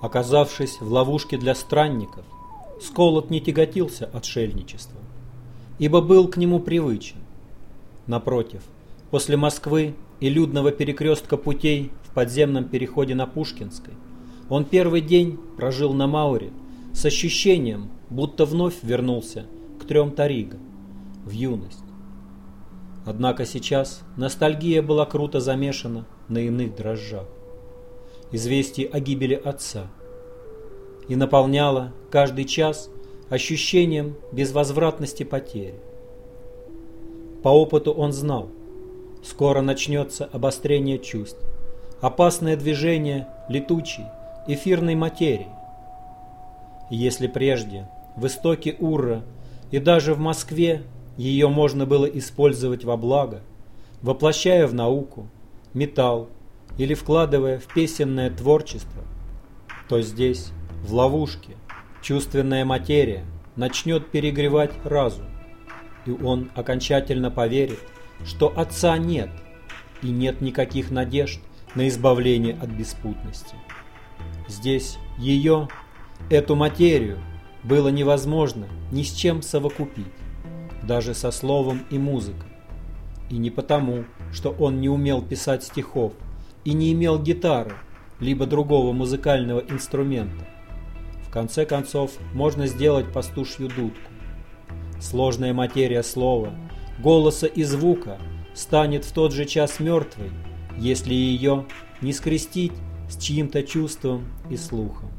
Оказавшись в ловушке для странников, Сколот не тяготился отшельничеством, ибо был к нему привычен. Напротив, после Москвы и людного перекрестка путей в подземном переходе на Пушкинской, он первый день прожил на Мауре с ощущением, будто вновь вернулся к трем таригам, в юность. Однако сейчас ностальгия была круто замешана на иных дрожжах известие о гибели отца и наполняло каждый час ощущением безвозвратности потери. По опыту он знал, скоро начнется обострение чувств, опасное движение летучей, эфирной материи. Если прежде в истоке Урра и даже в Москве ее можно было использовать во благо, воплощая в науку, металл, или вкладывая в песенное творчество, то здесь, в ловушке, чувственная материя начнет перегревать разум, и он окончательно поверит, что отца нет, и нет никаких надежд на избавление от беспутности. Здесь ее, эту материю, было невозможно ни с чем совокупить, даже со словом и музыкой. И не потому, что он не умел писать стихов, и не имел гитары, либо другого музыкального инструмента. В конце концов, можно сделать пастушью дудку. Сложная материя слова, голоса и звука станет в тот же час мертвой, если ее не скрестить с чьим-то чувством и слухом.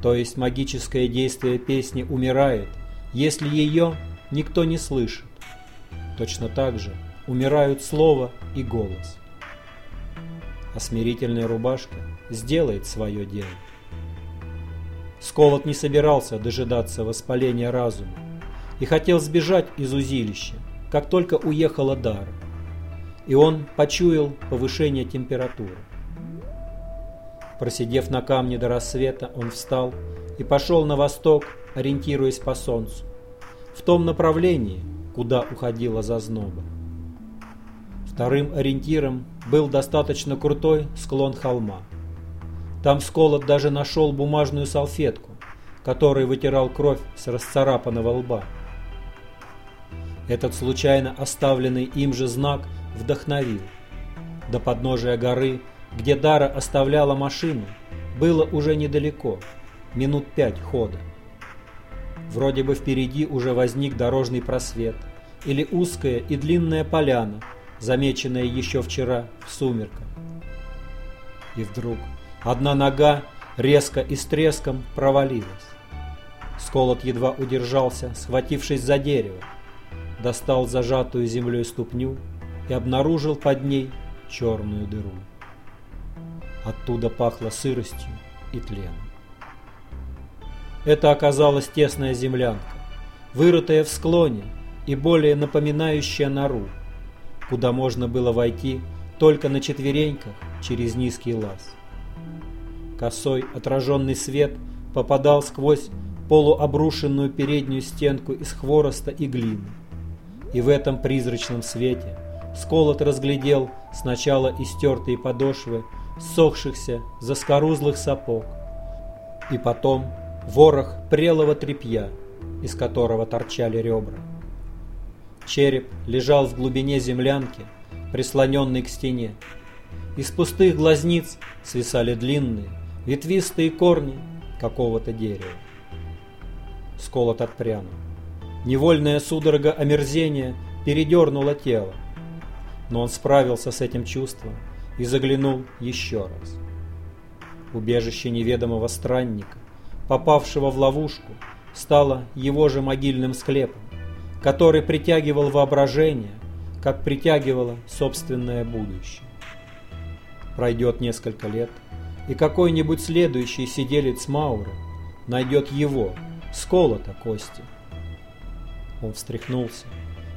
То есть магическое действие песни умирает, если ее никто не слышит. Точно так же умирают слово и голос а смирительная рубашка сделает свое дело. Сколот не собирался дожидаться воспаления разума и хотел сбежать из узилища, как только уехала Дара. И он почуял повышение температуры. Просидев на камне до рассвета, он встал и пошел на восток, ориентируясь по солнцу, в том направлении, куда уходила зазноба. Вторым ориентиром был достаточно крутой склон холма. Там Сколот даже нашел бумажную салфетку, которой вытирал кровь с расцарапанного лба. Этот случайно оставленный им же знак вдохновил. До подножия горы, где Дара оставляла машину, было уже недалеко, минут пять хода. Вроде бы впереди уже возник дорожный просвет или узкая и длинная поляна, замеченное еще вчера в сумерках. И вдруг одна нога резко и с треском провалилась. Сколот едва удержался, схватившись за дерево, достал зажатую землей ступню и обнаружил под ней черную дыру. Оттуда пахло сыростью и тленом. Это оказалась тесная землянка, вырытая в склоне и более напоминающая нору, куда можно было войти только на четвереньках через низкий лаз. Косой отраженный свет попадал сквозь полуобрушенную переднюю стенку из хвороста и глины. И в этом призрачном свете Сколот разглядел сначала истертые подошвы сохшихся заскорузлых сапог, и потом ворох прелого тряпья, из которого торчали ребра. Череп лежал в глубине землянки, прислоненный к стене. Из пустых глазниц свисали длинные, ветвистые корни какого-то дерева. Сколот отпрянул. Невольная судорога омерзения передернула тело. Но он справился с этим чувством и заглянул еще раз. Убежище неведомого странника, попавшего в ловушку, стало его же могильным склепом который притягивал воображение, как притягивало собственное будущее. Пройдет несколько лет, и какой-нибудь следующий сиделец Маура найдет его, сколота кости. Он встряхнулся,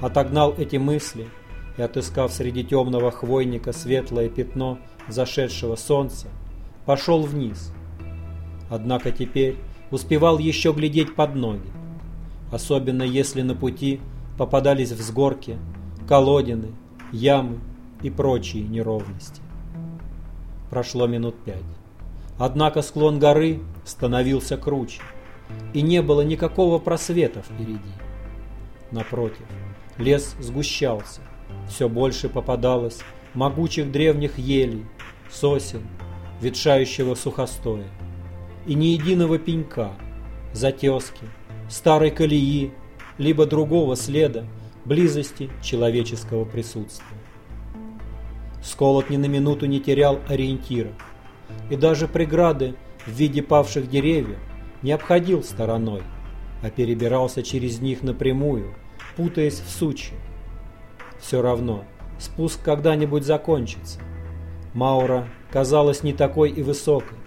отогнал эти мысли и, отыскав среди темного хвойника светлое пятно зашедшего солнца, пошел вниз. Однако теперь успевал еще глядеть под ноги особенно если на пути попадались взгорки, колодины, ямы и прочие неровности. Прошло минут пять. Однако склон горы становился круче, и не было никакого просвета впереди. Напротив, лес сгущался, все больше попадалось могучих древних елей, сосен, ветшающего сухостоя, и ни единого пенька, затески, старой колеи, либо другого следа близости человеческого присутствия. Сколот ни на минуту не терял ориентира, и даже преграды в виде павших деревьев не обходил стороной, а перебирался через них напрямую, путаясь в сучье. Все равно, спуск когда-нибудь закончится. Маура казалась не такой и высокой.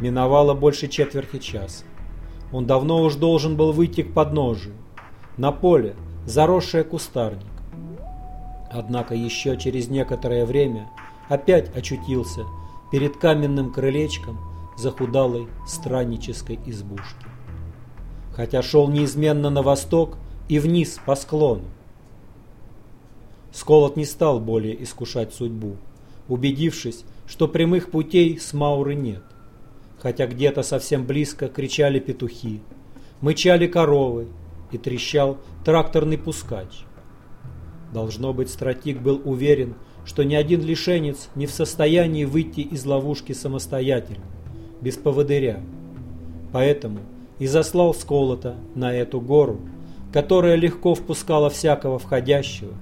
Миновало больше четверти часа. Он давно уж должен был выйти к подножию. На поле, заросшее кустарник. Однако еще через некоторое время опять очутился перед каменным крылечком захудалой страннической избушки. Хотя шел неизменно на восток и вниз по склону. Сколот не стал более искушать судьбу, убедившись, что прямых путей с Мауры нет. Хотя где-то совсем близко кричали петухи, мычали коровы и трещал тракторный пускач. Должно быть, стратик был уверен, что ни один лишенец не в состоянии выйти из ловушки самостоятельно, без поводыря. Поэтому и заслал Сколота на эту гору, которая легко впускала всякого входящего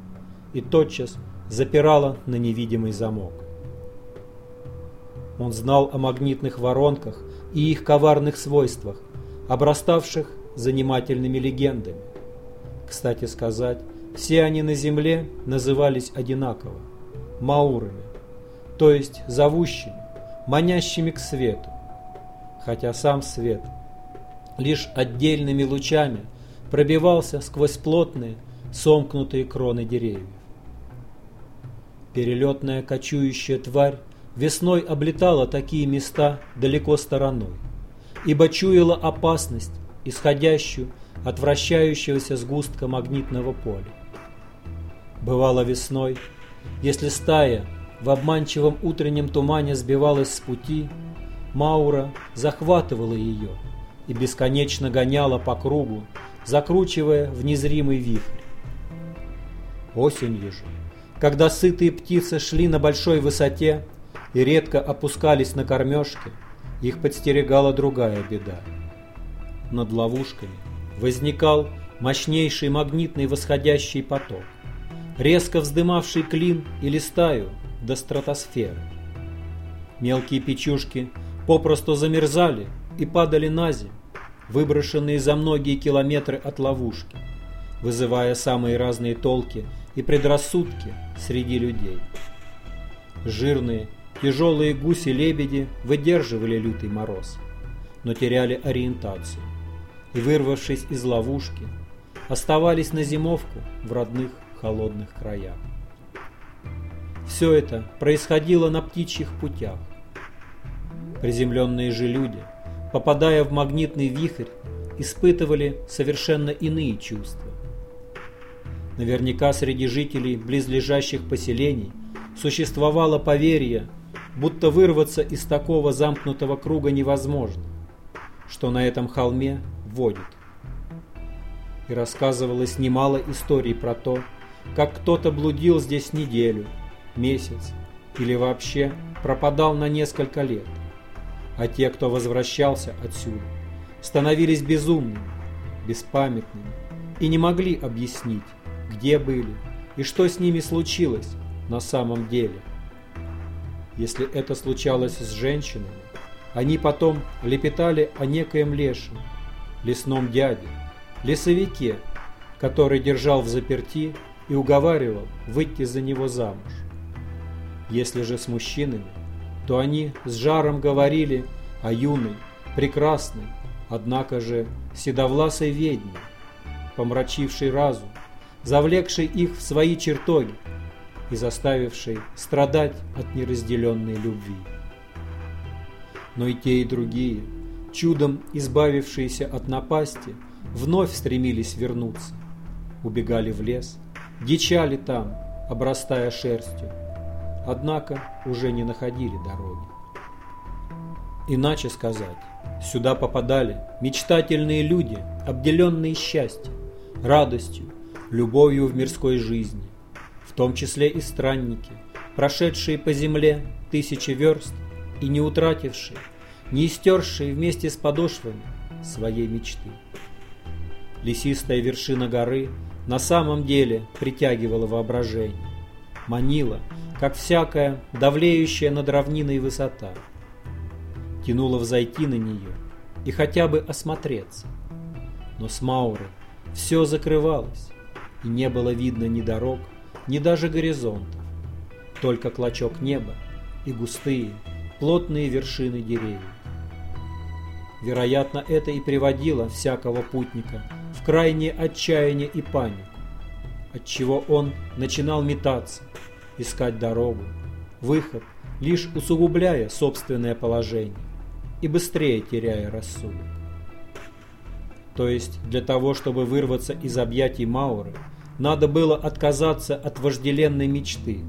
и тотчас запирала на невидимый замок. Он знал о магнитных воронках и их коварных свойствах, обраставших занимательными легендами. Кстати сказать, все они на Земле назывались одинаково – маурами, то есть зовущими, манящими к свету, хотя сам свет лишь отдельными лучами пробивался сквозь плотные, сомкнутые кроны деревьев. Перелетная кочующая тварь весной облетала такие места далеко стороной, ибо чуяла опасность, исходящую от вращающегося сгустка магнитного поля. Бывало весной, если стая в обманчивом утреннем тумане сбивалась с пути, Маура захватывала ее и бесконечно гоняла по кругу, закручивая в незримый вихрь. Осенью же, когда сытые птицы шли на большой высоте и редко опускались на кормежке, их подстерегала другая беда. Над ловушками возникал мощнейший магнитный восходящий поток, резко вздымавший клин или стаю до стратосферы. Мелкие печушки попросту замерзали и падали на землю, выброшенные за многие километры от ловушки, вызывая самые разные толки и предрассудки среди людей. Жирные, тяжелые гуси-лебеди выдерживали лютый мороз, но теряли ориентацию и, вырвавшись из ловушки, оставались на зимовку в родных холодных краях. Все это происходило на птичьих путях. Приземленные же люди, попадая в магнитный вихрь, испытывали совершенно иные чувства. Наверняка среди жителей близлежащих поселений существовало поверье, будто вырваться из такого замкнутого круга невозможно, что на этом холме водит. И рассказывалось немало историй про то, как кто-то блудил здесь неделю, месяц или вообще пропадал на несколько лет. А те, кто возвращался отсюда, становились безумными, беспамятными и не могли объяснить, где были и что с ними случилось на самом деле. Если это случалось с женщинами, они потом лепетали о некоем лешем, лесном дяде, лесовике, который держал в заперти и уговаривал выйти за него замуж. Если же с мужчинами, то они с жаром говорили о юной, прекрасной, однако же седовласой ведьме, помрачившей разум, завлекшей их в свои чертоги и заставившей страдать от неразделенной любви. Но и те, и другие, чудом избавившиеся от напасти, вновь стремились вернуться, убегали в лес, дичали там, обрастая шерстью, однако уже не находили дороги. Иначе сказать, сюда попадали мечтательные люди, обделенные счастьем, радостью, любовью в мирской жизни, в том числе и странники, прошедшие по земле тысячи верст и не утратившие, не истершие вместе с подошвами своей мечты. Лесистая вершина горы на самом деле притягивала воображение, манила, как всякая давлеющая над равниной высота – тянуло взойти на нее и хотя бы осмотреться. Но с Мауры все закрывалось, и не было видно ни дорог, ни даже горизонта, только клочок неба и густые, плотные вершины деревьев. Вероятно, это и приводило всякого путника в крайнее отчаяние и панику, отчего он начинал метаться, искать дорогу, выход, лишь усугубляя собственное положение и быстрее теряя рассудок. То есть для того, чтобы вырваться из объятий Мауры, надо было отказаться от вожделенной мечты,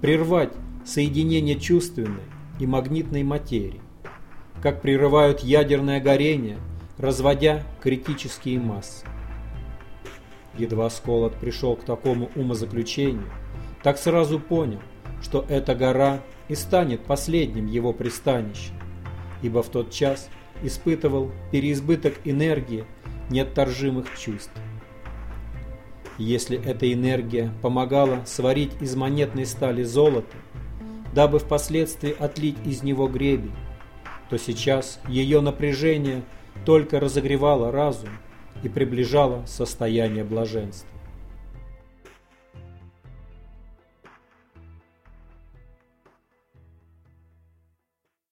прервать соединение чувственной и магнитной материи, как прерывают ядерное горение, разводя критические массы. Едва Сколот пришел к такому умозаключению, так сразу понял, что эта гора и станет последним его пристанищем, ибо в тот час испытывал переизбыток энергии неотторжимых чувств. Если эта энергия помогала сварить из монетной стали золото, дабы впоследствии отлить из него гребень, то сейчас ее напряжение только разогревало разум и приближало состояние блаженства.